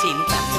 心跳